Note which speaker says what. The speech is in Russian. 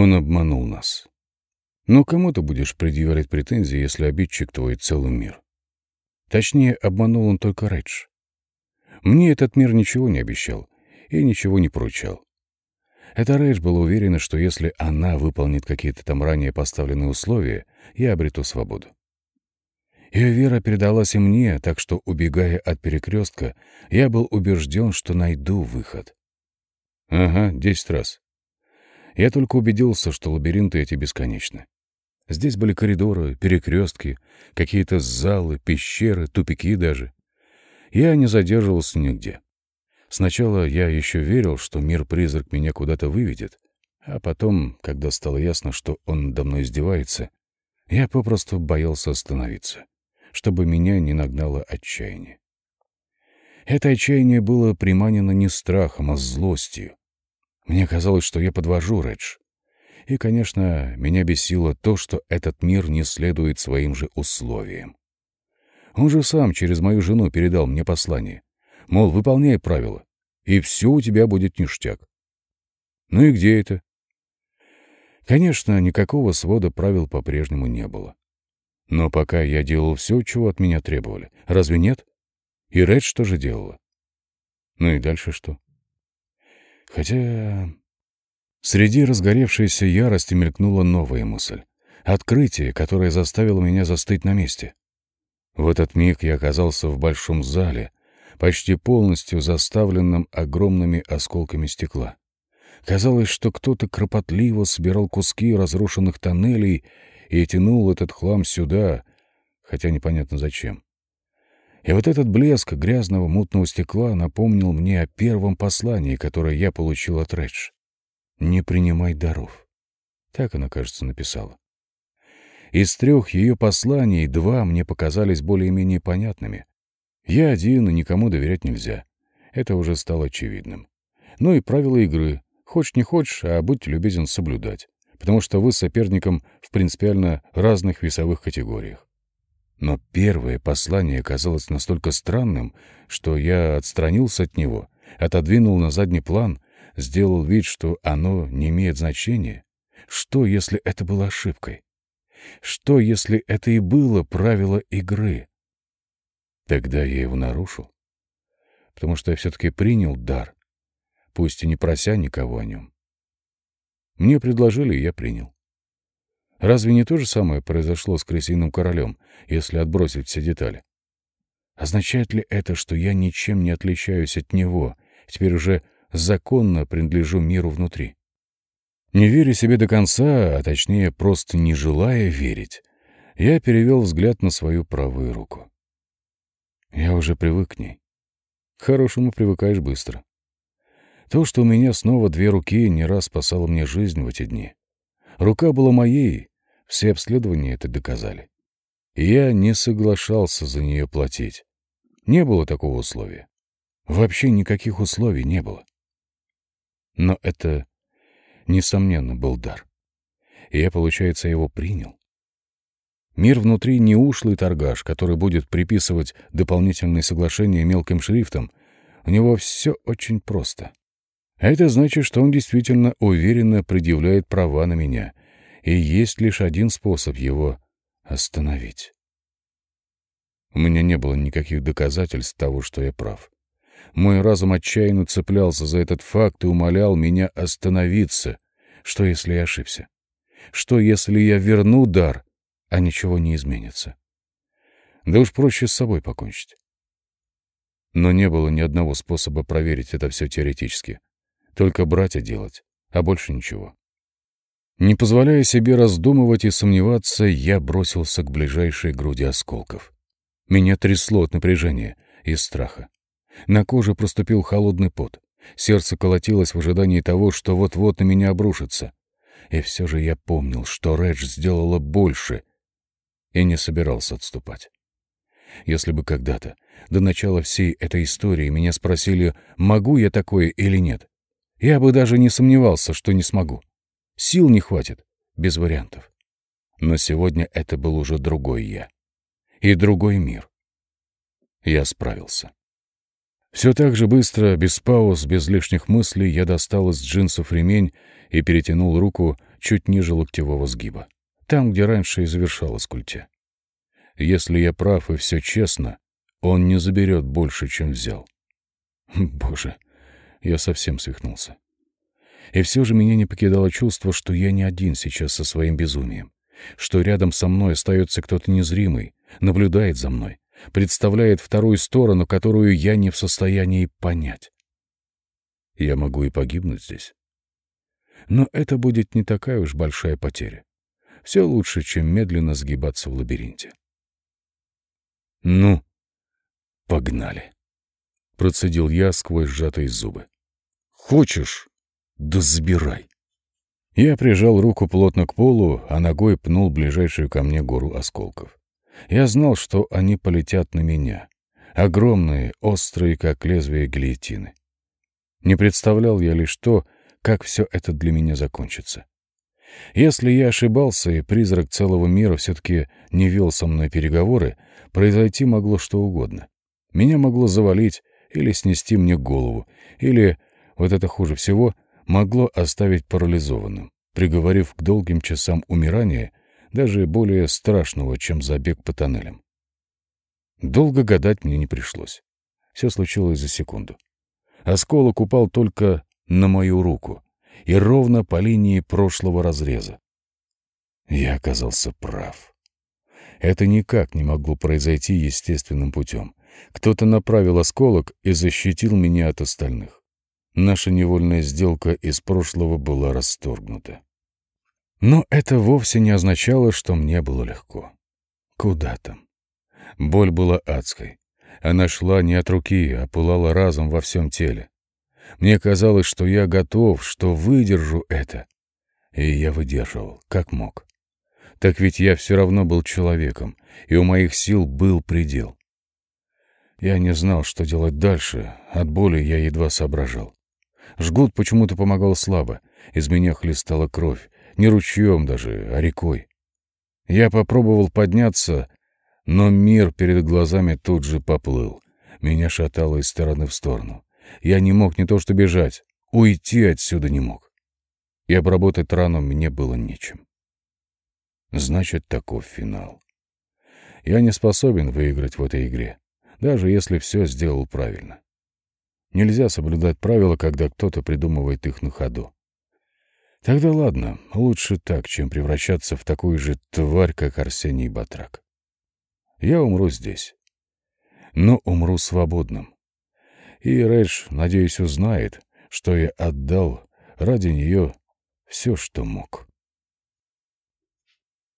Speaker 1: Он обманул нас. Но кому ты будешь предъявлять претензии, если обидчик твой целый мир? Точнее, обманул он только Редж. Мне этот мир ничего не обещал и ничего не поручал. Это Рэйдж была уверена, что если она выполнит какие-то там ранее поставленные условия, я обрету свободу. Ее вера передалась и мне, так что, убегая от перекрестка, я был убежден, что найду выход. Ага, десять раз. Я только убедился, что лабиринты эти бесконечны. Здесь были коридоры, перекрестки, какие-то залы, пещеры, тупики даже. Я не задерживался нигде. Сначала я еще верил, что мир-призрак меня куда-то выведет, а потом, когда стало ясно, что он мной издевается, я попросту боялся остановиться, чтобы меня не нагнало отчаяние. Это отчаяние было приманено не страхом, а злостью. Мне казалось, что я подвожу Редж. И, конечно, меня бесило то, что этот мир не следует своим же условиям. Он же сам через мою жену передал мне послание. Мол, выполняй правила, и все у тебя будет ништяк. Ну и где это? Конечно, никакого свода правил по-прежнему не было. Но пока я делал все, чего от меня требовали. Разве нет? И Редж что же делала? Ну и дальше что? Хотя... Среди разгоревшейся ярости мелькнула новая мысль. Открытие, которое заставило меня застыть на месте. В этот миг я оказался в большом зале, почти полностью заставленном огромными осколками стекла. Казалось, что кто-то кропотливо собирал куски разрушенных тоннелей и тянул этот хлам сюда, хотя непонятно зачем. И вот этот блеск грязного мутного стекла напомнил мне о первом послании, которое я получил от Редж. «Не принимай даров». Так она, кажется, написала. Из трех ее посланий два мне показались более-менее понятными. Я один, и никому доверять нельзя. Это уже стало очевидным. Ну и правила игры. Хочешь не хочешь, а будь любезен соблюдать. Потому что вы с соперником в принципиально разных весовых категориях. Но первое послание казалось настолько странным, что я отстранился от него, отодвинул на задний план, сделал вид, что оно не имеет значения. Что, если это было ошибкой? Что, если это и было правило игры? Тогда я его нарушил, потому что я все-таки принял дар, пусть и не прося никого о нем. Мне предложили, и я принял. Разве не то же самое произошло с крысиным королем, если отбросить все детали? Означает ли это, что я ничем не отличаюсь от него, теперь уже законно принадлежу миру внутри? Не веря себе до конца, а точнее просто не желая верить, я перевел взгляд на свою правую руку. Я уже привык к ней. К хорошему привыкаешь быстро. То, что у меня снова две руки, не раз спасало мне жизнь в эти дни. Рука была моей, все обследования это доказали. И я не соглашался за нее платить. Не было такого условия. Вообще никаких условий не было. Но это, несомненно, был дар. И я, получается, его принял. Мир внутри не ушлый торгаш, который будет приписывать дополнительные соглашения мелким шрифтом. У него все очень просто. А это значит, что он действительно уверенно предъявляет права на меня, и есть лишь один способ его остановить. У меня не было никаких доказательств того, что я прав. Мой разум отчаянно цеплялся за этот факт и умолял меня остановиться. Что, если я ошибся? Что, если я верну дар, а ничего не изменится? Да уж проще с собой покончить. Но не было ни одного способа проверить это все теоретически. Только брать и делать, а больше ничего. Не позволяя себе раздумывать и сомневаться, я бросился к ближайшей груди осколков. Меня трясло от напряжения и страха. На коже проступил холодный пот. Сердце колотилось в ожидании того, что вот-вот на меня обрушится. И все же я помнил, что Редж сделала больше и не собирался отступать. Если бы когда-то, до начала всей этой истории, меня спросили, могу я такое или нет, я бы даже не сомневался, что не смогу. Сил не хватит, без вариантов. Но сегодня это был уже другой я. И другой мир. Я справился. Все так же быстро, без пауз, без лишних мыслей, я достал из джинсов ремень и перетянул руку чуть ниже локтевого сгиба, там, где раньше и завершалась культя. Если я прав и все честно, он не заберет больше, чем взял. Боже, я совсем свихнулся. И все же меня не покидало чувство, что я не один сейчас со своим безумием, что рядом со мной остается кто-то незримый, наблюдает за мной, представляет вторую сторону, которую я не в состоянии понять. Я могу и погибнуть здесь. Но это будет не такая уж большая потеря. Все лучше, чем медленно сгибаться в лабиринте. «Ну, погнали!» — процедил я сквозь сжатые зубы. «Хочешь? Да забирай!» Я прижал руку плотно к полу, а ногой пнул ближайшую ко мне гору осколков. Я знал, что они полетят на меня. Огромные, острые, как лезвие гильотины. Не представлял я лишь то, как все это для меня закончится. Если я ошибался, и призрак целого мира все-таки не вел со мной переговоры, произойти могло что угодно. Меня могло завалить или снести мне голову, или, вот это хуже всего, могло оставить парализованным, приговорив к долгим часам умирания, даже более страшного, чем забег по тоннелям. Долго гадать мне не пришлось. Все случилось за секунду. Осколок упал только на мою руку и ровно по линии прошлого разреза. Я оказался прав. Это никак не могло произойти естественным путем. Кто-то направил осколок и защитил меня от остальных. Наша невольная сделка из прошлого была расторгнута. Но это вовсе не означало, что мне было легко. Куда там? Боль была адской. Она шла не от руки, а пылала разом во всем теле. Мне казалось, что я готов, что выдержу это. И я выдерживал, как мог. Так ведь я все равно был человеком, и у моих сил был предел. Я не знал, что делать дальше, от боли я едва соображал. Жгут почему-то помогал слабо, из меня хлестала кровь, не ручьем даже, а рекой. Я попробовал подняться, но мир перед глазами тут же поплыл. Меня шатало из стороны в сторону. Я не мог не то что бежать, уйти отсюда не мог. И обработать рану мне было нечем. Значит, таков финал. Я не способен выиграть в этой игре, даже если все сделал правильно. Нельзя соблюдать правила, когда кто-то придумывает их на ходу. Тогда ладно, лучше так, чем превращаться в такую же тварь, как Арсений Батрак. Я умру здесь. Но умру свободным. И Рэдж, надеюсь, узнает, что я отдал ради нее все, что мог.